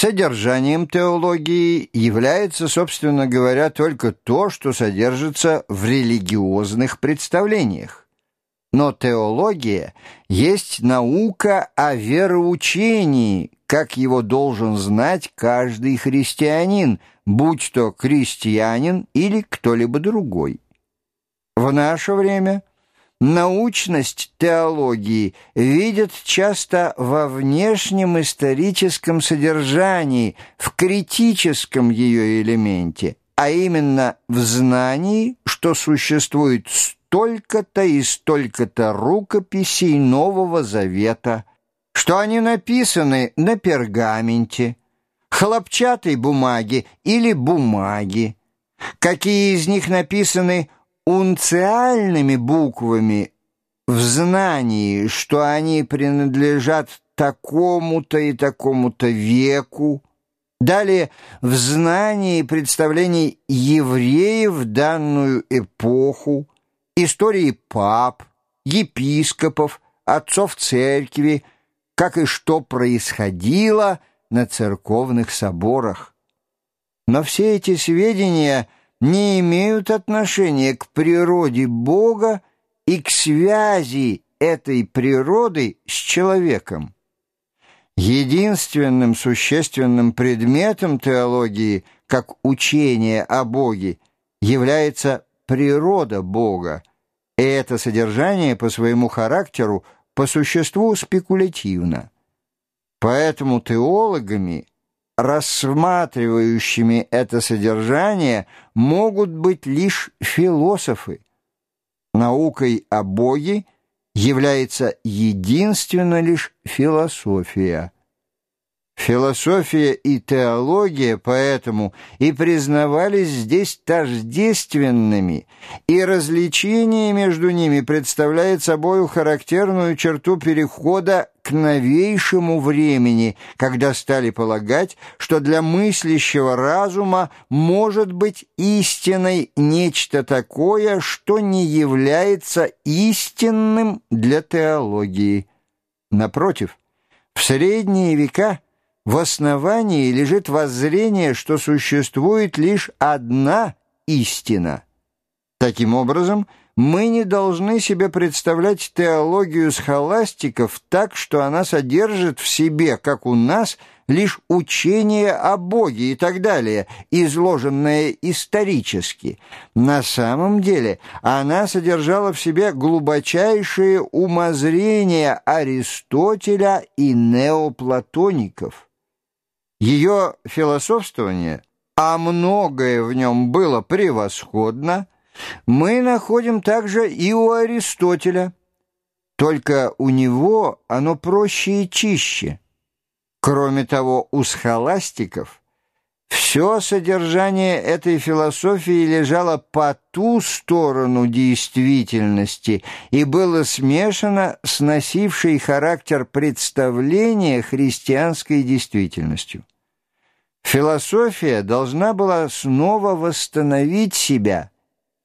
Содержанием теологии является, собственно говоря, только то, что содержится в религиозных представлениях. Но теология есть наука о вероучении, как его должен знать каждый христианин, будь то крестьянин или кто-либо другой. В наше время научность теологии видят часто во внешнем историческом содержании, в критическом ее элементе, а именно в знании, что существует столько-то и столько-то рукописей Нового Завета, что они написаны на пергаменте, хлопчатой бумаге или бумаге, какие из них написаны унциальными буквами в знании, что они принадлежат такому-то и такому-то веку, далее в знании представлений евреев в данную эпоху, истории пап, епископов, отцов церкви, как и что происходило на церковных соборах. Но все эти сведения не имеют отношения к природе Бога и к связи этой природы с человеком. Единственным существенным предметом теологии, как учение о Боге, является природа Бога, и это содержание по своему характеру по существу спекулятивно. Поэтому теологами, рассматривающими это содержание, могут быть лишь философы. Наукой о Боге является единственно лишь философия – Философия и теология поэтому и признавались здесь тождественными, и развлечение между ними представляет собою характерную черту перехода к новейшему времени, когда стали полагать, что для мыслящего разума может быть истиной нечто такое, что не является истинным для теологии. Напротив, в средние века – в основании лежит воззрение, что существует лишь одна истина. Таким образом, мы не должны себе представлять теологию схоластиков так, что она содержит в себе, как у нас, лишь учение о Боге и так далее, изложенное исторически. На самом деле она содержала в себе глубочайшие умозрения Аристотеля и неоплатоников. Ее философствование, а многое в нем было превосходно, мы находим также и у Аристотеля, только у него оно проще и чище. Кроме того, у схоластиков все содержание этой философии лежало по ту сторону действительности и было смешано с носившей характер представления христианской действительностью. Философия должна была снова восстановить себя,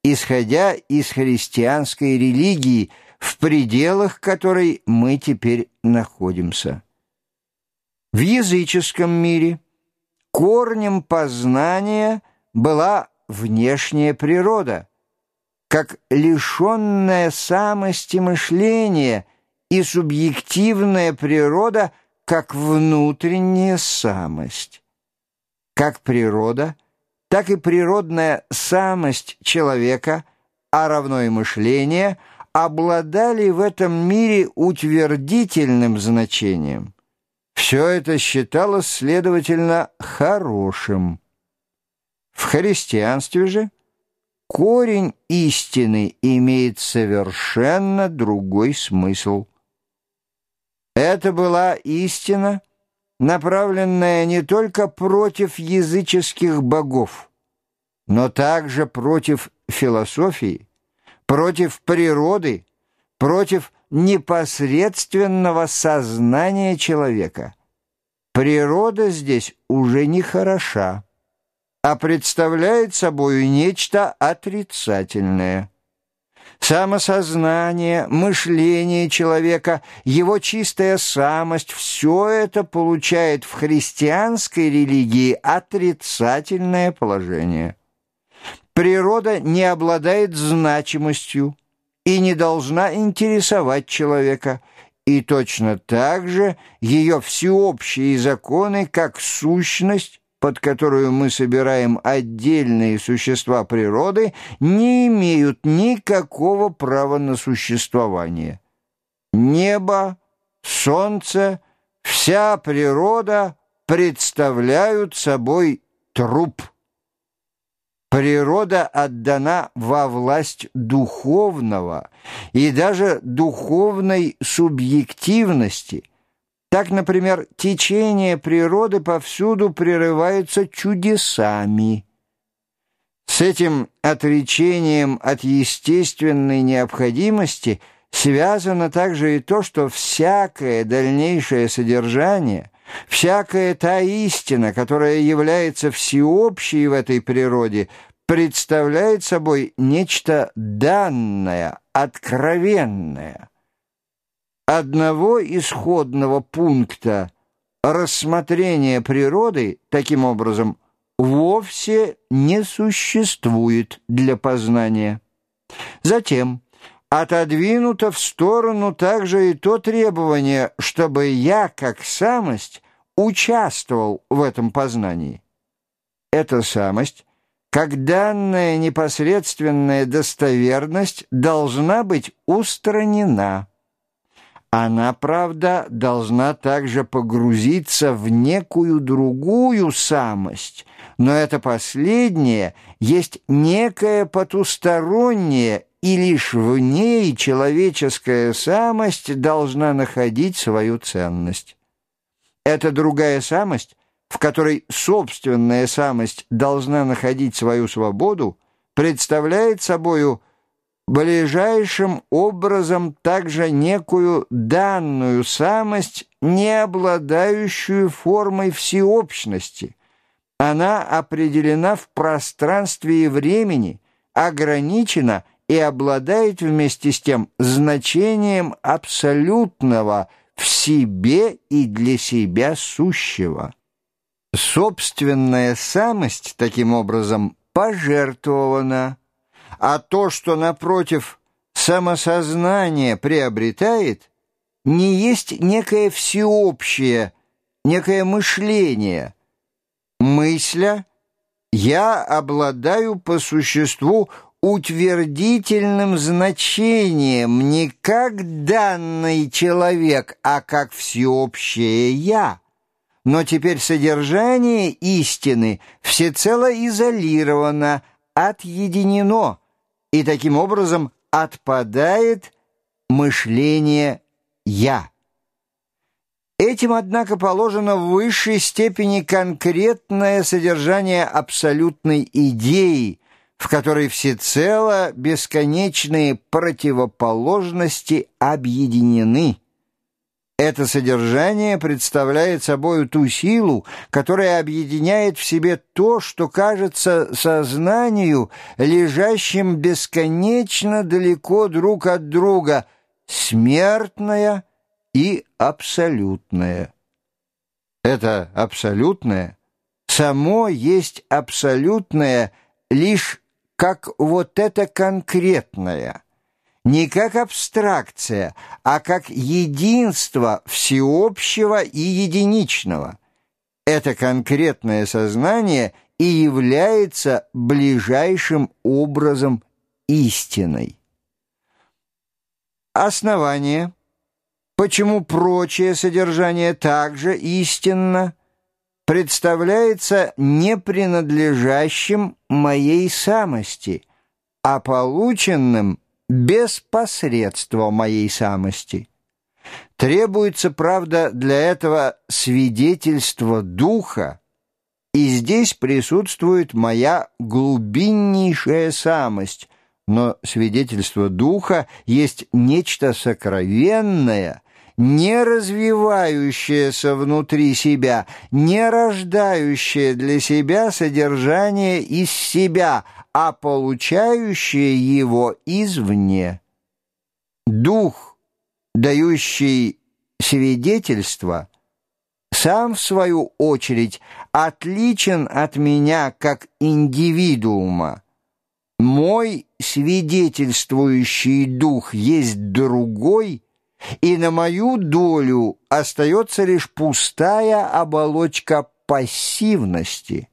исходя из христианской религии, в пределах которой мы теперь находимся. В языческом мире корнем познания была внешняя природа, как лишенная самости мышления и субъективная природа, как внутренняя самость. Как природа, так и природная самость человека, а равно и мышление, обладали в этом мире утвердительным значением. Все это считалось, следовательно, хорошим. В христианстве же корень истины имеет совершенно другой смысл. Это была истина – направленная не только против языческих богов, но также против философии, против природы, против непосредственного сознания человека. Природа здесь уже не хороша, а представляет собой нечто отрицательное. Самосознание, мышление человека, его чистая самость – все это получает в христианской религии отрицательное положение. Природа не обладает значимостью и не должна интересовать человека, и точно так же ее всеобщие законы, как сущность, под которую мы собираем отдельные существа природы, не имеют никакого права на существование. Небо, солнце, вся природа представляют собой труп. Природа отдана во власть духовного и даже духовной субъективности – так, например, течение природы повсюду прерывается чудесами. С этим отречением от естественной необходимости связано также и то, что всякое дальнейшее содержание, всякая та истина, которая является всеобщей в этой природе, представляет собой нечто данное, откровенное одного исходного пункта рассмотрения природы, таким образом, вовсе не существует для познания. Затем отодвинуто в сторону также и то требование, чтобы я, как самость, участвовал в этом познании. Эта самость, как данная непосредственная достоверность, должна быть устранена. Она, правда, должна также погрузиться в некую другую самость, но это последнее есть некое потустороннее, и лишь в ней человеческая самость должна находить свою ценность. Эта другая самость, в которой собственная самость должна находить свою свободу, представляет собою – ближайшим образом также некую данную самость, не обладающую формой всеобщности. Она определена в пространстве и времени, ограничена и обладает вместе с тем значением абсолютного в себе и для себя сущего. Собственная самость, таким образом, пожертвована – а то, что, напротив, самосознание приобретает, не есть некое всеобщее, некое мышление. Мысля «я обладаю по существу утвердительным значением не как данный человек, а как всеобщее «я». Но теперь содержание истины всецело изолировано, отъединено – и таким образом отпадает мышление «я». Этим, однако, положено в высшей степени конкретное содержание абсолютной идеи, в которой всецело бесконечные противоположности объединены. Это содержание представляет собой ту силу, которая объединяет в себе то, что кажется сознанию, лежащим бесконечно далеко друг от друга, смертное и абсолютное. Это абсолютное само есть абсолютное лишь как вот это конкретное – не как абстракция, а как единство всеобщего и единичного. Это конкретное сознание и является ближайшим образом истиной. Основание, почему прочее содержание также истинно, представляется не принадлежащим моей самости, а полученным без посредства моей самости. Требуется, правда, для этого свидетельство духа, и здесь присутствует моя глубиннейшая самость, но свидетельство духа есть нечто сокровенное, не развивающееся внутри себя, не рождающее для себя содержание из себя, а получающее его извне. Дух, дающий свидетельство, сам, в свою очередь, отличен от меня как индивидуума. Мой свидетельствующий дух есть другой, и на мою долю остается лишь пустая оболочка пассивности –